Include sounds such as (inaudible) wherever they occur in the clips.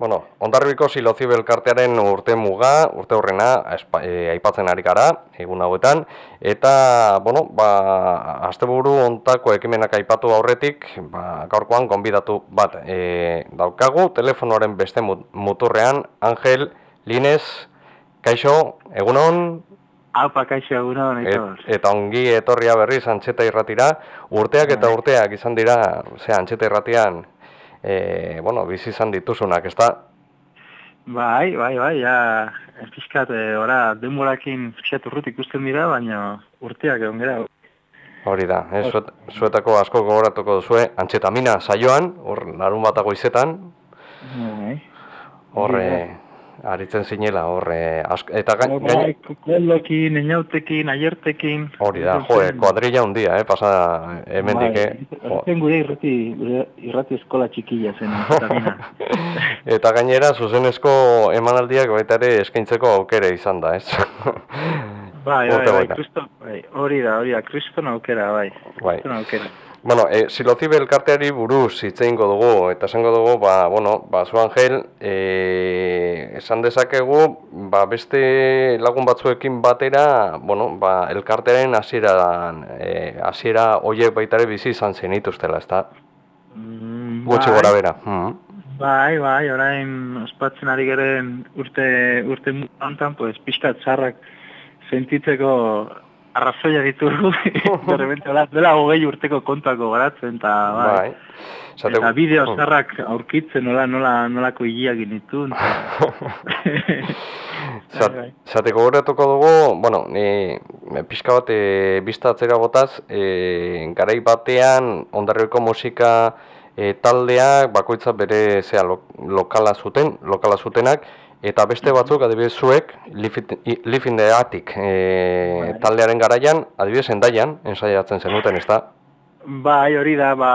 Bueno, ondarribiko silozibel kartearen urte muga, urte horrena, e, aipatzen ari gara, egun hauetan, eta, bueno, ba, azte buru ontako ekimenak aipatu aurretik, ba, gaurkoan gonbidatu bat e, daukagu, telefonoaren beste muturrean, Angel, Lines, Kaixo, egunon? Aupa, Kaixo, egunon, et, Eta ongi etorria berriz antxeta irratira, urteak eta bai. urteak izan dira, ze antxeta irratian, e, bueno, bizi izan dituzunak, ez da? Bai, bai, bai, ja, pixkat, e, ora, denborakin pixkat urrut ikusten dira, baina urteak egon gara. Hori da, eh, zuet, zuetako asko gogoratuko duzue, antxetamina saioan, hor, larun batago izetan. Bai. Horre, aritzen zinela, horre, eta gain... Bai, kukuelokin, enautekin, aiertekin... Hori da, joe, kuadrilla hundia, eh, pasa hemen bai, dike... Horten gure irrati, irrati eskola txikilla zen, (laughs) eta gainera, zuzenezko emanaldiak baita ere eskaintzeko aukere izan da, ez? bai, bai, bai, bai, hori da, hori da, kristo aukera, bai, bai. aukera. Bueno, e, silozibe elkarteari buruz hitzein dugu, eta esango dugu, ba, bueno, ba, zu angel, e, esan dezakegu, ba, beste lagun batzuekin batera, bueno, ba, elkartearen hasieran, e, hasiera hoiek baitare bizi izan zen ituztela, ez da? Mm, Gutxi bai. gora bera. Mm. Bai, bai, orain ospatzen ari geren urte, urte mutantan, pues, pixkat zarrak sentitzeko arrazoia ditugu, (laughs) berremente hola, dela hogei urteko kontako garatzen, eta bai, bai. Zate, eta bideo zarrak aurkitzen nola, nola, nolako higiak initu. Zate gogoratuko dugu, bueno, e, pixka bat e, biztatzera botaz, e, garai batean ondarriko musika e, taldeak bakoitza bere zea lo, lokala zuten, lokala zutenak, Eta beste batzuk, adibidez zuek, Live in the Attic e, taldearen garaian, adibidez endaian, ensaiatzen zenuten, ez da? Bai, hori da, ba,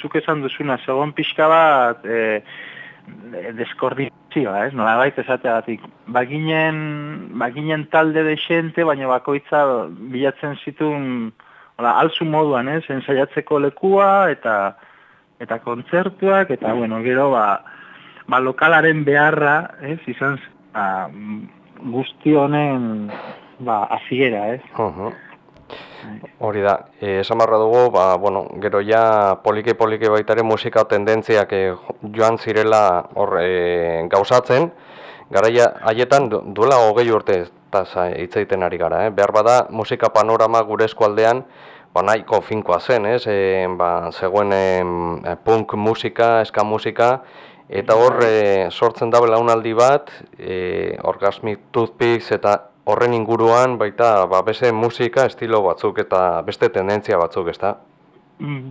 zuk esan duzuna, segon pixka bat, e, deskordizioa, ez? Nola baita esateagatik. Baginen, baginen talde de xente, baina bakoitza bilatzen zitun, hola, alzu moduan, ez? Ensaiatzeko lekua, eta eta kontzertuak, eta, bueno, gero, ba, ba, lokalaren beharra, ez, izan ba, guzti honen ba, aziera, ez. Hori da, e, esan barra dugu, ba, bueno, gero ja polike-polike baitare musika tendentziak e, joan zirela hor e, gauzatzen, garaia haietan duela hogei urte eta hitzaiten ari gara, eh? behar bada musika panorama gure eskualdean, ba, nahiko finkoa zen, ez? E, ba, zegoen e, punk musika, eska musika, Eta hor e, sortzen da belaunaldi bat, e, orgasmic toothpicks eta horren inguruan baita ba, beste musika estilo batzuk eta beste tendentzia batzuk, ezta?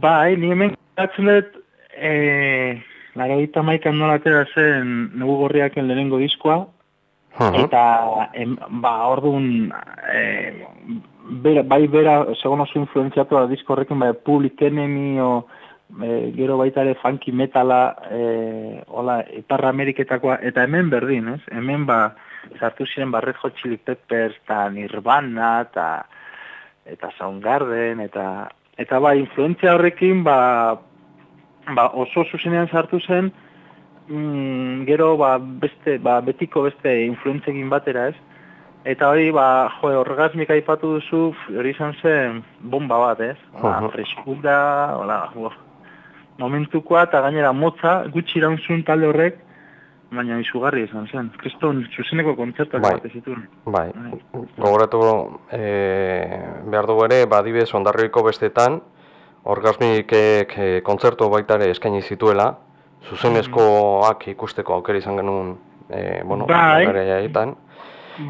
Bai, ni hemen gatzen dut, e, lara gita maikan nolatera zen nugu gorriaken lehenengo diskoa, eta em, ba, orduan, e, bera, bai bera, segon oso influenziatu da disko horrekin, bai, Public Enemy o e, gero baita ere funky metala e, hola, Iparra Ameriketakoa eta hemen berdin, ez? Hemen ba sartu ziren Red Hot Chili Peppers eta Nirvana eta eta Soundgarden eta eta ba influentzia horrekin ba, ba oso zuzenean sartu zen mm, gero ba, beste ba, betiko beste influentzekin batera, ez? Eta hori, ba, jo, orgasmika ipatu duzu, hori izan zen bomba bat, ez? Ba, freskura, hola, momentukoa eta gainera motza gutxi iraunzun talde horrek baina izugarri izan zen. Kriston zuzeneko kontzertak bai. bat ezitun. Bai, bai. gogoratu e, behar dugu ere, badibez ondarriko bestetan, orgasmik e, kontzertu baita ere eskaini zituela, zuzenezkoak ikusteko aukera izan genuen, e, bueno, bai.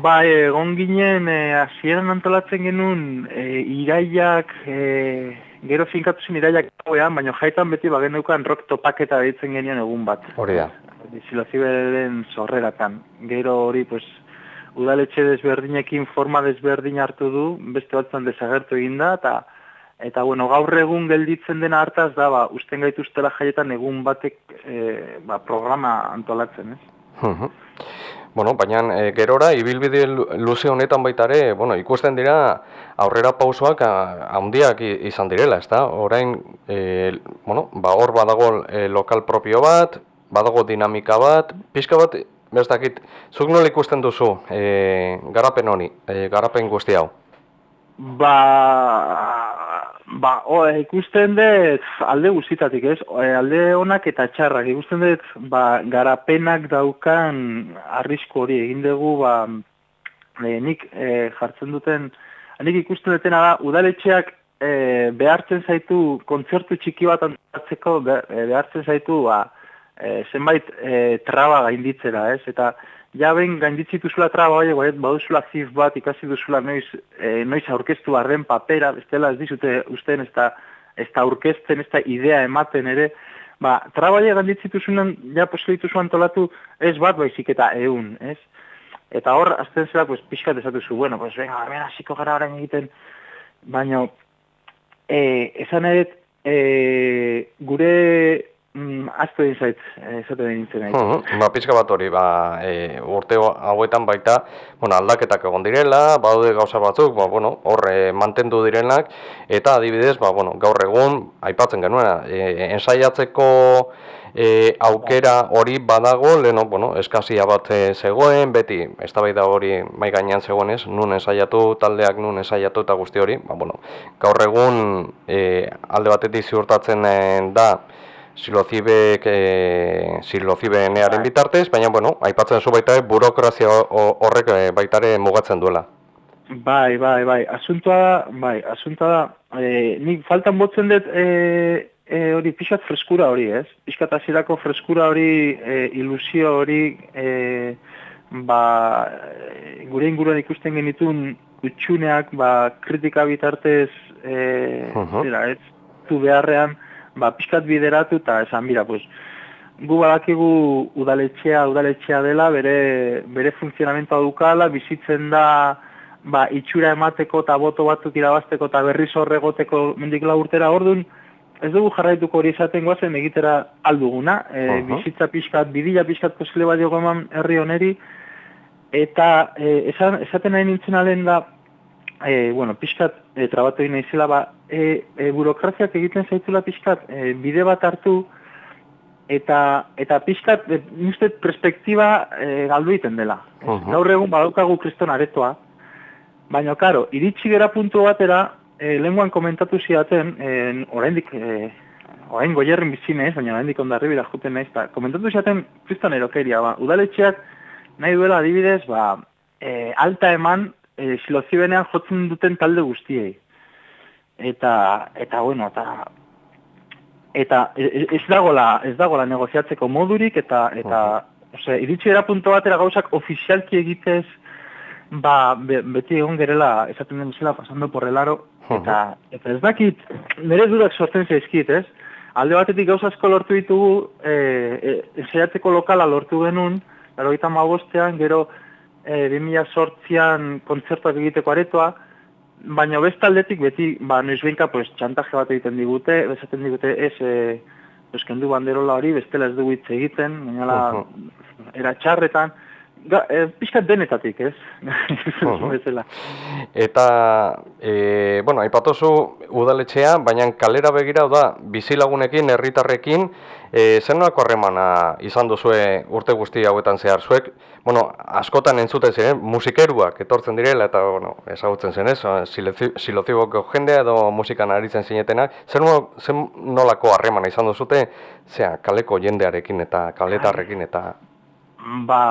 Bai, egon ginen, e, antolatzen genuen, e, iraiak, e, gero finkatu zen iraiak gauean, baina jaitan beti bagen neukan rock topaketa ditzen genian egun bat. Hori da. Zilaziberen zorreratan. Gero hori, pues, udaletxe desberdinekin forma desberdin hartu du, beste batzen desagertu egin da, eta eta bueno, gaur egun gelditzen dena hartaz da, ba, usten gaituztela jaietan egun batek e, ba, programa antolatzen, ez? Bueno, baina e, gerora, ibilbide luze honetan baita ere, bueno, ikusten dira aurrera pausoak handiak izan direla, ezta? Orain, e, bueno, ba, hor badago e, lokal propio bat, badago dinamika bat, pixka bat, ez dakit, zuk nola ikusten duzu e, garapen honi, e, garapen guzti hau? Ba, ba o, ikusten dut alde guztitatik, ez? E, alde honak eta txarrak, ikusten dut ba, garapenak daukan arrisko hori egin dugu, ba, e, nik e, jartzen duten, nik ikusten dutena da, udaletxeak e, behartzen zaitu kontzertu txiki bat antzatzeko, behartzen zaitu, ba, e, zenbait e, traba gainditzera, ez? Eta ja ben gainditzituzula traba hori, bai, baduzula zif bat, ikasi duzula noiz, e, noiz aurkeztu barren papera, bestela ez dizute usten ez da, ez da aurkezten, ez da idea ematen ere, ba, traba hori gainditzituzunan, ja posibilitu antolatu, ez bat baizik eta eun, ez? Eta hor, azten zela, pues, pixkat esatu zu, bueno, pues, venga, armena, ziko gara orain egiten, baina, e, esan edet, e, gure Mm, Aztu egin zait, esate da nintzen nahi. Uh ba, pizka bat hori, ba, e, urte hauetan baita, bueno, aldaketak egon direla, badaude gauza batzuk, ba, bueno, horre mantendu direnak, eta adibidez, ba, bueno, gaur egun, aipatzen genuena, e, ensaiatzeko e, aukera hori badago, leno, bueno, eskazia bat zegoen, beti, ez da hori mai gainean zegoen ez, nun ensaiatu, taldeak nun ensaiatu eta guzti hori, ba, bueno, gaur egun e, alde batetik ziurtatzen da, silozibek e, silozibenearen bai. bitartez, baina, bueno, aipatzen zu baita burokrazia horrek e, baitare mugatzen duela. Bai, bai, bai, asuntoa da, bai, asuntoa da, e, nik faltan botzen dut e, e, hori pixat freskura hori, ez? Pixkat azirako freskura hori, e, ilusio hori, e, ba, gure inguruan ikusten genitun utxuneak, ba, kritika bitartez, e, uh -huh. zera, ez, tu beharrean, ba, pixkat bideratu eta esan bira, pues, gu badakigu udaletxea, udaletxea dela, bere, bere funtzionamenta dukala, bizitzen da ba, itxura emateko eta boto batzuk irabazteko eta berriz horregoteko mendik urtera. Ordun, ez dugu jarraituko hori esaten guazen egitera alduguna, e, bizitza pixkat, bidila pixkat posile bat eman herri oneri, eta e, esan, esaten nahi nintzen alen da, e, bueno, pixkat e, trabatu egin naizela, ba, e, e, burokraziak egiten zaitula pixkat e, bide bat hartu, eta eta pixkat, e, nuztet, perspektiba e, galdu egiten dela. Uh -huh. Gaur egun badaukagu kriston aretoa, baina, karo, iritsi gera puntu batera, e, lenguan komentatu ziaten, e, oraindik, e, orain goierren bizine ez, baina oraindik ondarri bila juten naiz, ba, komentatu ziaten kriston erokeria, ba, udaletxeak nahi duela adibidez, ba, e, alta eman e, silozibenean jotzen duten talde guztiei. Eta, eta bueno, eta, eta e, e, ez dagola, ez dagola negoziatzeko modurik, eta, eta, ose, iritsi era punto batera gauzak ofizialki egitez, ba, beti egon gerela, esaten den zela, pasando por el aro, eta, eta ez dakit, nire dudak sortzen zaizkit, ez? Alde batetik gauzazko lortu ditugu, e, e, lokala lortu genuen, gero gita gero, e, 2008an kontzertuak egiteko aretoa, baina bestaldetik beti, ba, noiz behinka, pues, txantaje bat egiten digute, bezaten digute, ez, e, eskendu banderola hori, bestela ez dugu hitz egiten, baina uh -huh. era txarretan, Ga, e, pixkat denetatik, ez? (laughs) Eta, e, bueno, aipatozu udaletxea, baina kalera begira da, bizilagunekin, herritarrekin, e, zen nolako harremana izan duzue urte guzti hauetan zehar zuek? Bueno, askotan entzuten ziren, musikeruak etortzen direla, eta, bueno, ezagutzen zen ez, siloziboko jendea edo musikan aritzen zinetenak, zen, zen nolako harremana izan duzute, zea, kaleko jendearekin eta kaletarrekin eta... Ba,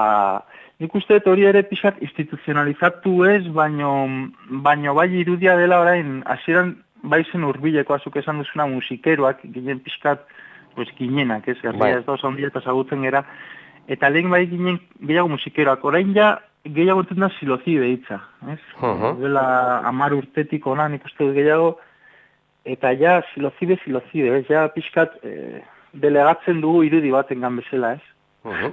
Nik uste hori ere pixat instituzionalizatu ez, baino, baino bai irudia dela orain, hasieran bai zen urbileko azuk esan duzuna musikeroak, ginen pixkat, pues, ginenak, ez, bai. ez da oso eta zagutzen gera, eta lehen bai ginen gehiago musikeroak, orain ja gehiago entun da silozi behitza, ez? Uh -huh. amar urtetik ona nik uste gehiago, eta ja silozibe, silozibe, ez, ja pixkat eh, delegatzen dugu irudi baten bezala, ez? Uh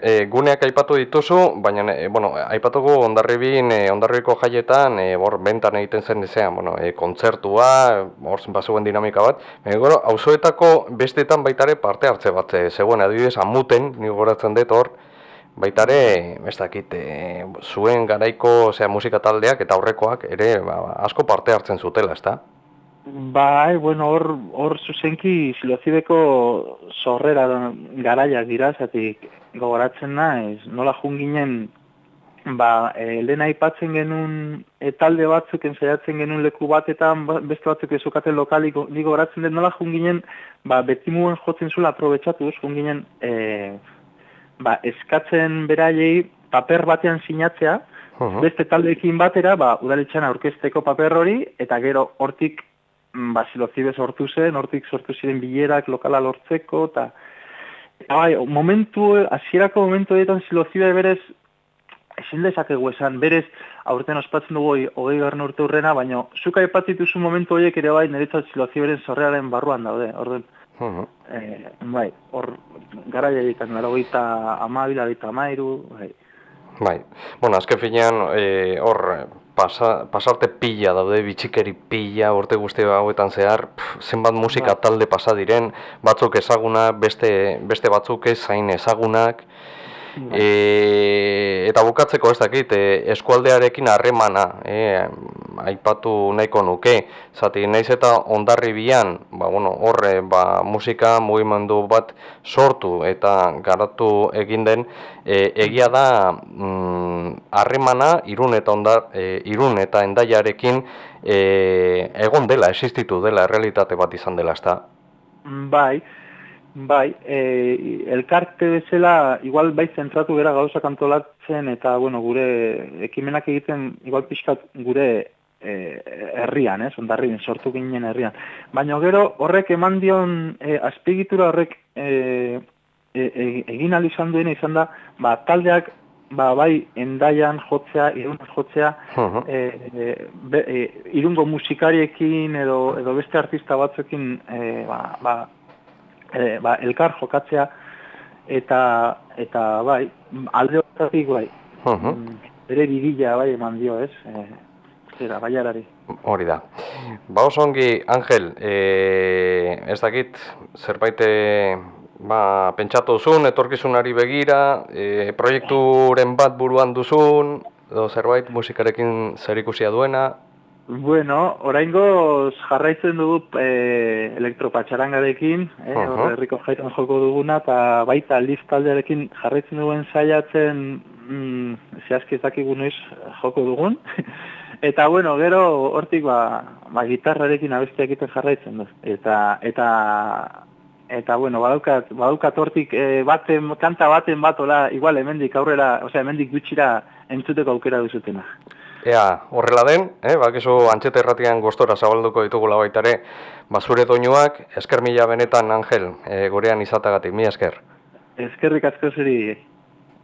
E, guneak aipatu dituzu, baina, e, bueno, aipatuko ondarribin, e, ondarribiko jaietan, e, bor, bentan egiten zen dezean, bueno, e, kontzertua, hor bazuen dinamika bat, e, gero, auzoetako bestetan baitare parte hartze bat, e, zegoen, adibidez, amuten, nigo goratzen dut hor, baitare, ez dakit, e, zuen garaiko, zera, musika taldeak eta aurrekoak ere, ba, asko parte hartzen zutela, ez da? Bai, bueno, hor, hor zuzenki silozibeko sorrera garaiak dira, zatik gogoratzen naiz, nola junginen, ba, e, lehen aipatzen genuen e, talde batzuk ensaiatzen genuen leku batetan, ba, beste batzuk ezukaten lokalik ni gogoratzen den nola junginen, ba, beti muen jotzen zula aprobetsatu, junginen, e, ba, eskatzen beraiei paper batean sinatzea, beste taldeekin batera, ba, udaletxan aurkezteko paper hori, eta gero hortik Mm, ba, silozibe sortu zen, hortik sortu ziren bilerak lokala lortzeko, eta bai, momentu, hasierako momentu edan silozibe berez, ezin dezakegu esan, berez, aurten ospatzen dugu hogei garren urte urrena, baina zuka epatituzu momentu horiek ere bai, niretzat siloziberen zorrearen barruan daude, orden. Uh bai, hor, gara jaikan, gara goita ama, bila amairu, bai. Bai, bueno, azken finean, e, hor, pasa, pasarte pila daude, bitxikeri pila, urte guzti hauetan zehar, zenbat musika bai. talde pasa diren, batzuk ezaguna, beste, beste batzuk ez zain ezagunak, e, eta bukatzeko ez dakit, e, eskualdearekin harremana, e, aipatu nahiko nuke, zati naiz eta ondarri bian, ba, bueno, horre ba, musika mugimendu bat sortu eta garatu egin den, e, egia da mm, harremana mm, irun eta ondar, e, irun eta endaiarekin e, egon dela, existitu dela, realitate bat izan dela, ezta? Bai, Bai, e, elkarte bezala, igual bai zentratu gara gauza kantolatzen eta, bueno, gure ekimenak egiten, igual pixkat gure e, herrian, ez, ondarri sortu ginen herrian. Baina gero horrek eman dion e, azpigitura horrek e, e, e, egin izan duena izan da, ba, taldeak ba, bai endaian jotzea, irunaz jotzea, e, irungo musikariekin edo, edo beste artista batzuekin e, ba, ba, e, ba, elkar jokatzea, eta, eta bai, alde horretik bai, uh ere bidila bai eman dio, ez, e, zera, baiarari. Hori da. Ba oso ongi, Angel, e, ez dakit, zerbait ba, pentsatu duzun, etorkizunari begira, e, proiekturen bat buruan duzun, edo zerbait musikarekin zer ikusia duena? Bueno, oraingo jarraitzen dugu e, elektropatxarangarekin, e, uh -huh. herriko jaitan joko duguna, eta baita aldiz taldearekin jarraitzen duen saiatzen mm, zehazki joko dugun. (laughs) Eta bueno, gero hortik ba, ba gitarrarekin abestiak egiten jarraitzen dut. Eta eta eta bueno, badaukat badaukat hortik e, baten kanta baten batola igual hemendik aurrera, osea hemendik gutxira entzuteko aukera duzutena. Ea, horrela den, eh, bakizu antxete erratian gostora zabalduko ditugula baita ere, basure doinuak, esker mila benetan Angel, e, gorean izatagatik, mi esker. Eskerrik asko zeri.